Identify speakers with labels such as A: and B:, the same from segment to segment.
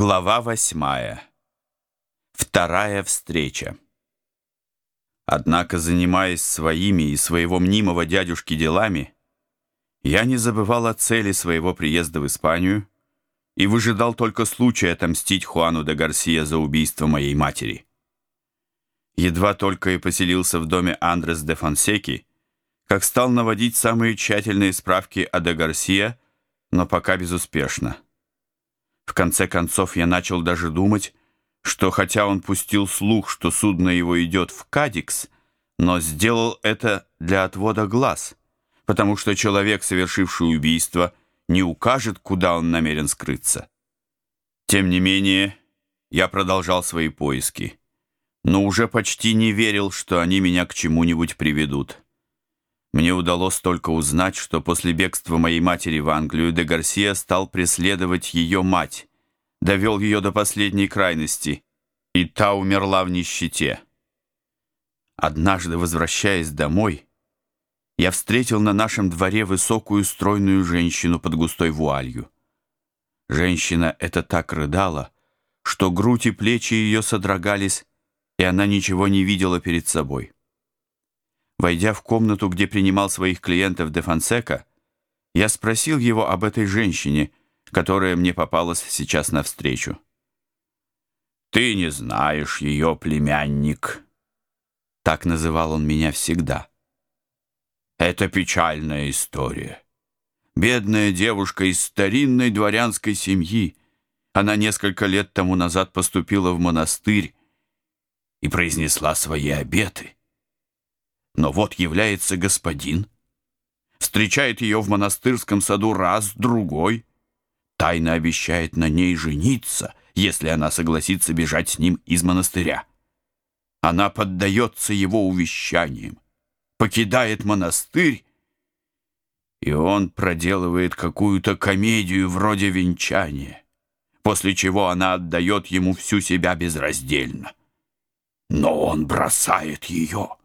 A: Глава восьмая. Вторая встреча. Однако, занимаясь своими и своего мнимого дядюшки делами, я не забывал о цели своего приезда в Испанию и выжидал только случая отомстить Хуану де Гарсия за убийство моей матери. Едва только и поселился в доме Андрес де Фонсеки, как стал наводить самые тщательные справки о де Гарсия, но пока безуспешно. В конце концов, я начал даже думать, что хотя он пустил слух, что судно его идет в Кадикс, но сделал это для отвода глаз, потому что человек, совершивший убийство, не укажет, куда он намерен скрыться. Тем не менее, я продолжал свои поиски, но уже почти не верил, что они меня к чему-нибудь приведут. Мне удалось только узнать, что после бегства моей матери в Англию де Гарсия стал преследовать ее мать, довел ее до последней крайности, и та умерла в нищете. Однажды, возвращаясь домой, я встретил на нашем дворе высокую стройную женщину под густой вуалью. Женщина эта так рыдала, что грудь и плечи ее содрогались, и она ничего не видела перед собой. Войдя в комнату, где принимал своих клиентов де Фонсека, я спросил его об этой женщине, которая мне попалась сейчас навстречу. «Ты не знаешь ее, племянник», — так называл он меня всегда. «Это печальная история. Бедная девушка из старинной дворянской семьи. Она несколько лет тому назад поступила в монастырь и произнесла свои обеты. Но вот является господин, встречает ее в монастырском саду раз, другой, тайно обещает на ней жениться, если она согласится бежать с ним из монастыря. Она поддается его увещаниям, покидает монастырь, и он проделывает какую-то комедию вроде венчания, после чего она отдает ему всю себя безраздельно. Но он бросает ее.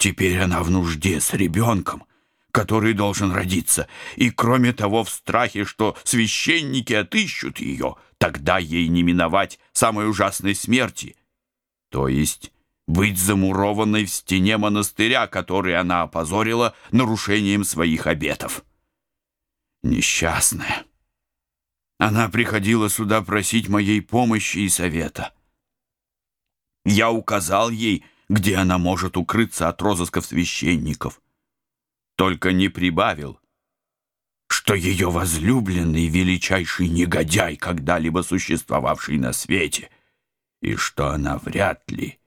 A: Теперь она в нужде с ребенком, который должен родиться, и, кроме того, в страхе, что священники отыщут ее, тогда ей не миновать самой ужасной смерти, то есть быть замурованной в стене монастыря, который она опозорила нарушением своих обетов. Несчастная. Она приходила сюда просить моей помощи и совета. Я указал ей, где она может укрыться от розысков священников. Только не прибавил, что ее возлюбленный величайший негодяй, когда-либо существовавший на свете, и что она вряд ли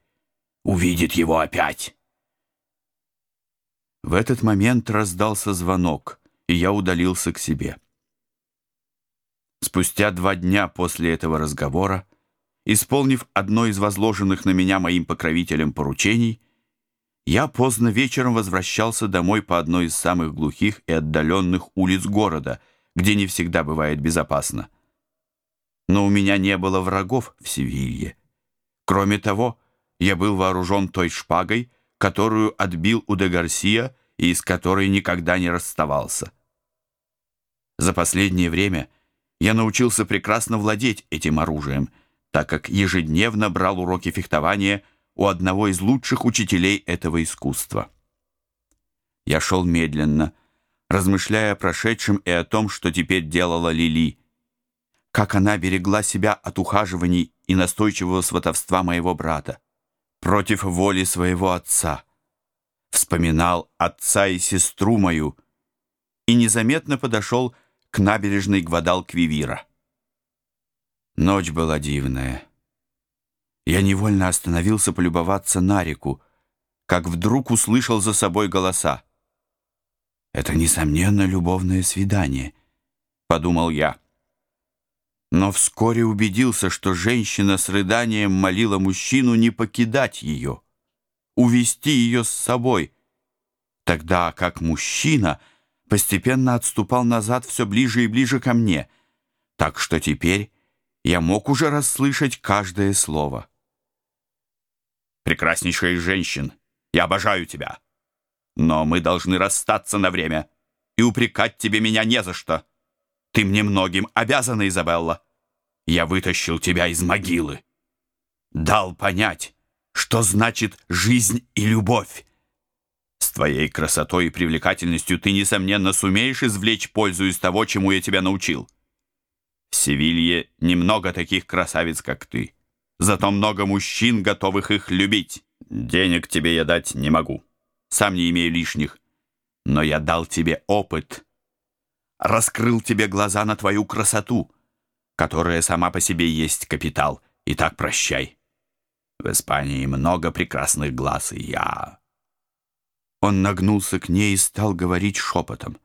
A: увидит его опять. В этот момент раздался звонок, и я удалился к себе. Спустя два дня после этого разговора Исполнив одно из возложенных на меня моим покровителем поручений, я поздно вечером возвращался домой по одной из самых глухих и отдаленных улиц города, где не всегда бывает безопасно. Но у меня не было врагов в Севилье. Кроме того, я был вооружен той шпагой, которую отбил у де Гарсия и из которой никогда не расставался. За последнее время я научился прекрасно владеть этим оружием — так как ежедневно брал уроки фехтования у одного из лучших учителей этого искусства. Я шел медленно, размышляя о прошедшем и о том, что теперь делала Лили. Как она берегла себя от ухаживаний и настойчивого сватовства моего брата против воли своего отца. Вспоминал отца и сестру мою и незаметно подошел к набережной Гвадалквивира. Ночь была дивная. Я невольно остановился полюбоваться на реку, как вдруг услышал за собой голоса. «Это, несомненно, любовное свидание», — подумал я. Но вскоре убедился, что женщина с рыданием молила мужчину не покидать ее, увести ее с собой, тогда как мужчина постепенно отступал назад все ближе и ближе ко мне, так что теперь я мог уже расслышать каждое слово. «Прекраснейшая из женщин, я обожаю тебя. Но мы должны расстаться на время, и упрекать тебе меня не за что. Ты мне многим обязана, Изабелла. я вытащил тебя из могилы. Дал понять, что значит жизнь и любовь. С твоей красотой и привлекательностью ты, несомненно, сумеешь извлечь пользу из того, чему я тебя научил. В Севилье немного таких красавиц, как ты. Зато много мужчин, готовых их любить. Денег тебе я дать не могу. Сам не имею лишних. Но я дал тебе опыт. Раскрыл тебе глаза на твою красоту, которая сама по себе есть капитал. И так прощай. В Испании много прекрасных глаз, и я...» Он нагнулся к ней и стал говорить шепотом.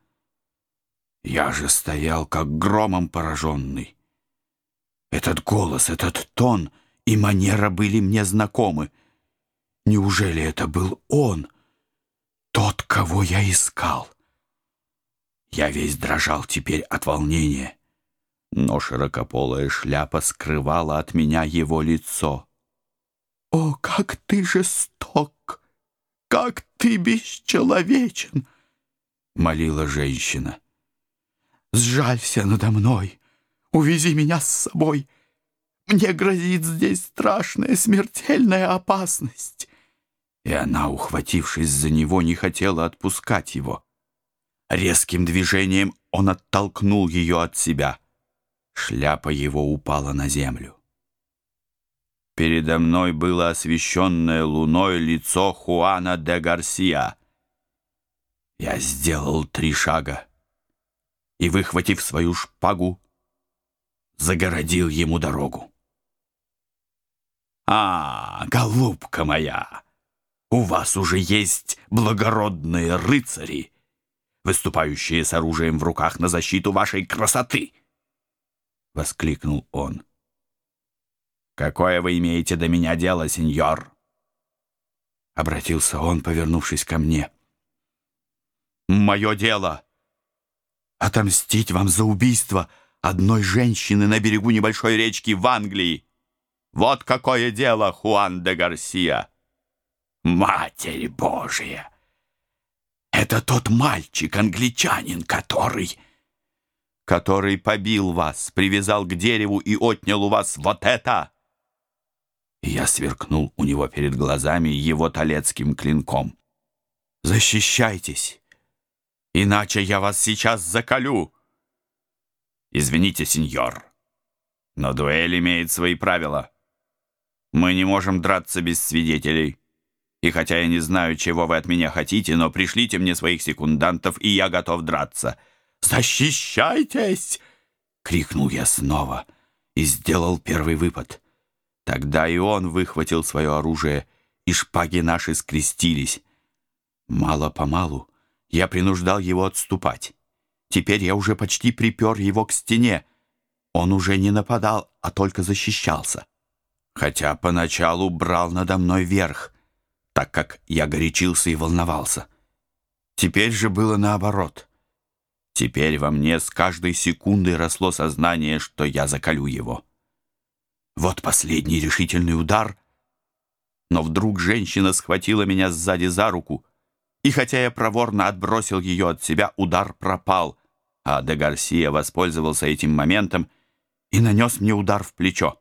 A: «Я же стоял, как громом пораженный. Этот голос, этот тон и манера были мне знакомы. Неужели это был он, тот, кого я искал?» Я весь дрожал теперь от волнения, но широкополая шляпа скрывала от меня его лицо. «О, как ты жесток! Как ты бесчеловечен!» — молила женщина. «Сжалься надо мной, увези меня с собой. Мне грозит здесь страшная смертельная опасность». И она, ухватившись за него, не хотела отпускать его. Резким движением он оттолкнул ее от себя. Шляпа его упала на землю. Передо мной было освещенное луной лицо Хуана де Гарсия. Я сделал три шага и, выхватив свою шпагу, загородил ему дорогу. «А, голубка моя, у вас уже есть благородные рыцари, выступающие с оружием в руках на защиту вашей красоты!» — воскликнул он. «Какое вы имеете до меня дело, сеньор?» Обратился он, повернувшись ко мне. «Мое дело — отомстить вам за убийство одной женщины на берегу небольшой речки в Англии. Вот какое дело, Хуан де Гарсия!» «Матерь Божия! Это тот мальчик, англичанин, который...» который побил вас, привязал к дереву и отнял у вас вот это!» я сверкнул у него перед глазами его талецким клинком. «Защищайтесь, иначе я вас сейчас заколю!» «Извините, сеньор, но дуэль имеет свои правила. Мы не можем драться без свидетелей. И хотя я не знаю, чего вы от меня хотите, но пришлите мне своих секундантов, и я готов драться». «Защищайтесь!» — крикнул я снова и сделал первый выпад — Тогда и он выхватил свое оружие, и шпаги наши скрестились. Мало-помалу я принуждал его отступать. Теперь я уже почти припер его к стене. Он уже не нападал, а только защищался. Хотя поначалу брал надо мной верх, так как я горячился и волновался. Теперь же было наоборот. Теперь во мне с каждой секундой росло сознание, что я закалю его. Вот последний решительный удар. Но вдруг женщина схватила меня сзади за руку, и хотя я проворно отбросил ее от себя, удар пропал, а де Гарсия воспользовался этим моментом и нанес мне удар в плечо.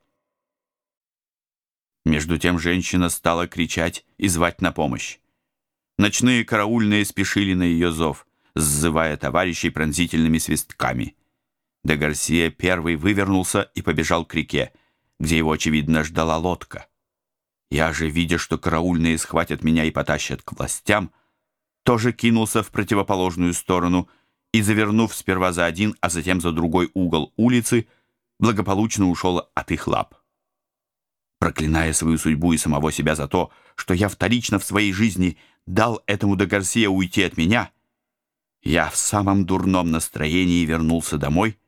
A: Между тем женщина стала кричать и звать на помощь. Ночные караульные спешили на ее зов, сзывая товарищей пронзительными свистками. Де Гарсия первый вывернулся и побежал к реке где его, очевидно, ждала лодка. Я же, видя, что караульные схватят меня и потащат к властям, тоже кинулся в противоположную сторону и, завернув сперва за один, а затем за другой угол улицы, благополучно ушел от их лап. Проклиная свою судьбу и самого себя за то, что я вторично в своей жизни дал этому до Гарсия уйти от меня, я в самом дурном настроении вернулся домой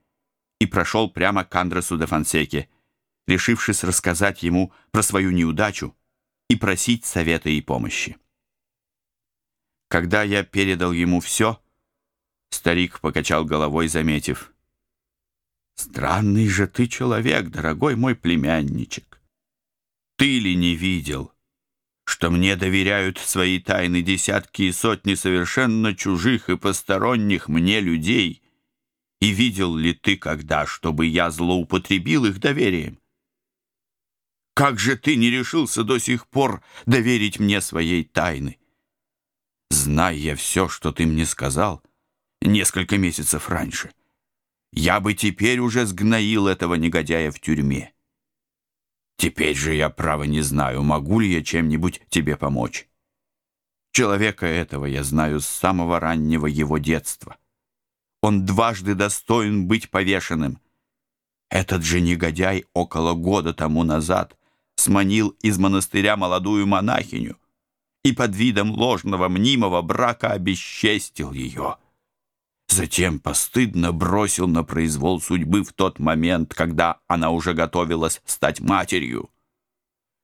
A: и прошел прямо к Андресу де Фонсеке, решившись рассказать ему про свою неудачу и просить совета и помощи. Когда я передал ему все, старик покачал головой, заметив, «Странный же ты человек, дорогой мой племянничек. Ты ли не видел, что мне доверяют свои тайны десятки и сотни совершенно чужих и посторонних мне людей?» И видел ли ты когда, чтобы я злоупотребил их доверием? Как же ты не решился до сих пор доверить мне своей тайны? Знай я все, что ты мне сказал несколько месяцев раньше, я бы теперь уже сгноил этого негодяя в тюрьме. Теперь же я, право, не знаю, могу ли я чем-нибудь тебе помочь. Человека этого я знаю с самого раннего его детства. Он дважды достоин быть повешенным. Этот же негодяй около года тому назад сманил из монастыря молодую монахиню и под видом ложного мнимого брака обесчестил ее. Затем постыдно бросил на произвол судьбы в тот момент, когда она уже готовилась стать матерью.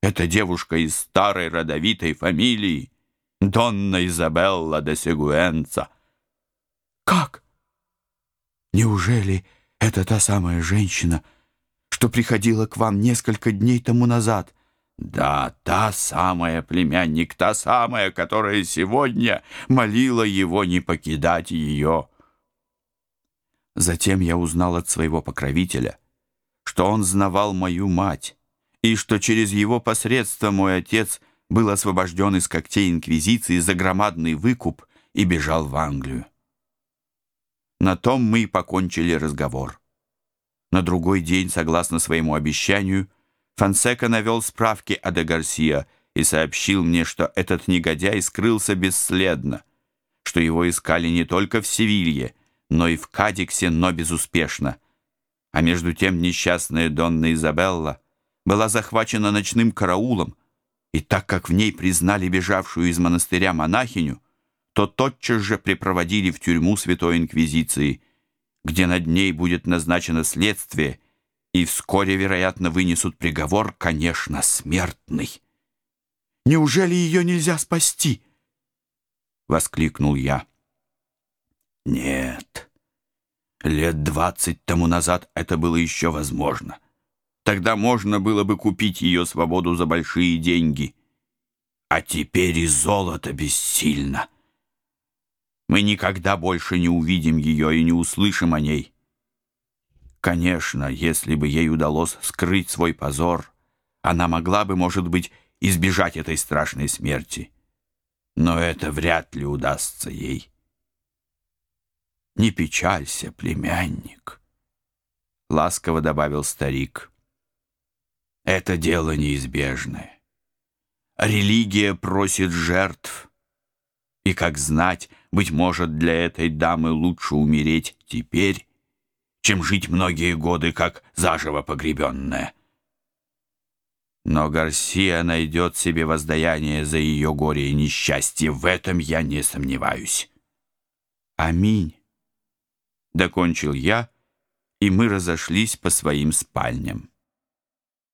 A: Эта девушка из старой родовитой фамилии, Донна Изабелла де Сегуэнца. Как? Неужели это та самая женщина, что приходила к вам несколько дней тому назад? Да, та самая племянник, та самая, которая сегодня молила его не покидать ее. Затем я узнал от своего покровителя, что он знавал мою мать, и что через его посредство мой отец был освобожден из когтей Инквизиции за громадный выкуп и бежал в Англию. На том мы и покончили разговор. На другой день, согласно своему обещанию, Фонсека навел справки о де Гарсия и сообщил мне, что этот негодяй скрылся бесследно, что его искали не только в Севилье, но и в Кадиксе, но безуспешно. А между тем несчастная Донна Изабелла была захвачена ночным караулом, и так как в ней признали бежавшую из монастыря монахиню, то тотчас же припроводили в тюрьму Святой Инквизиции, где над ней будет назначено следствие, и вскоре, вероятно, вынесут приговор, конечно, смертный. «Неужели ее нельзя спасти?» — воскликнул я. Нет. Лет двадцать тому назад это было еще возможно. Тогда можно было бы купить ее свободу за большие деньги. А теперь и золото бессильно. Мы никогда больше не увидим ее и не услышим о ней. Конечно, если бы ей удалось скрыть свой позор, она могла бы, может быть, избежать этой страшной смерти. Но это вряд ли удастся ей. «Не печалься, племянник», — ласково добавил старик. «Это дело неизбежное. Религия просит жертв, и, как знать, быть может, для этой дамы лучше умереть теперь, чем жить многие годы, как заживо погребенная. Но Гарсия найдет себе воздаяние за ее горе и несчастье, в этом я не сомневаюсь. Аминь. Докончил я, и мы разошлись по своим спальням.